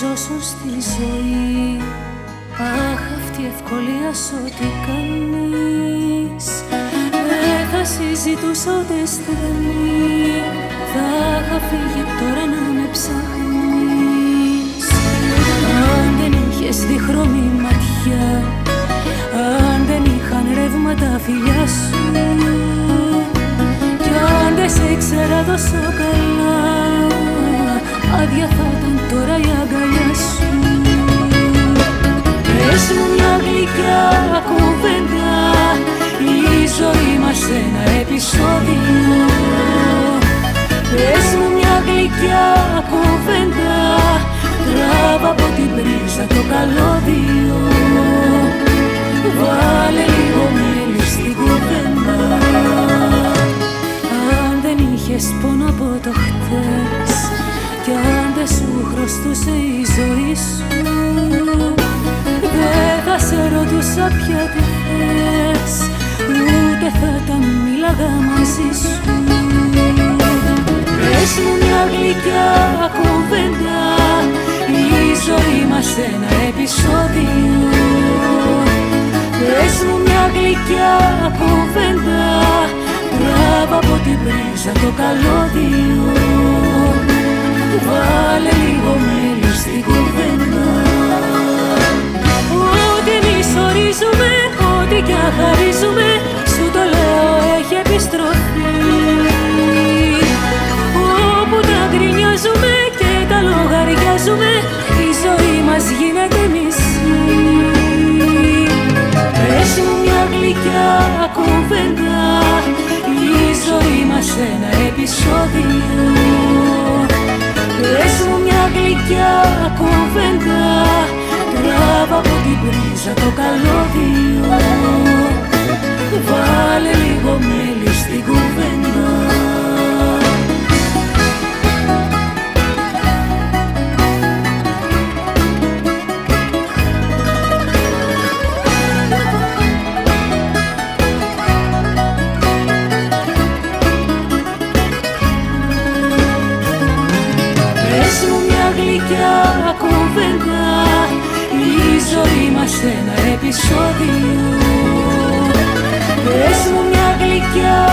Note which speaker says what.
Speaker 1: ζώσω στη ζωή. Αχ, αυτή η ευκολία σου τι κάνεις. Δεν θα συζητούσα ούτε στιγμή Θα είχα φύγει τώρα να με ψάχνεις. Αν δεν είχες διχρώμη ματιά Αν δεν είχαν ρεύμα τα φιλιά σου Κι αν δεν σε ήξερα τόσο καλά Άδεια θα ήταν τώρα η αγκαλιά μια γλυκιά κουβέντα Η ζωή μας ένα επεισόδιο. Πες μου μια γλυκιά κουβέντα Τράβα από την πρίζα το καλώδιο. Βάλε λίγο μέλι στην κουβέντα. Αν δεν είχες πόνο από το χτες Κι αν δεν σου χρωστούσε η ζωή σου Δεν θα σε ρωτούσα πια τι θες Ούτε θα τα μίλαγα μαζί σου. Πες μου μια γλυκιά κουβέντα Η ζωή μας ένα επεισόδιο. Πες μου μια γλυκιά κουβέντα Τράβα από την πρίζα το καλώδιο γλυκιά κουβέντα. Η ζωή μας ένα επεισόδιο. Πες μου μια γλυκιά κουβέντα. Τράβα από την πρίζα το καλώδιο μια γλυκιά κουβέντα Η ζωή μας ένα επεισόδιο. Πες μου μια γλυκιά κουβέντα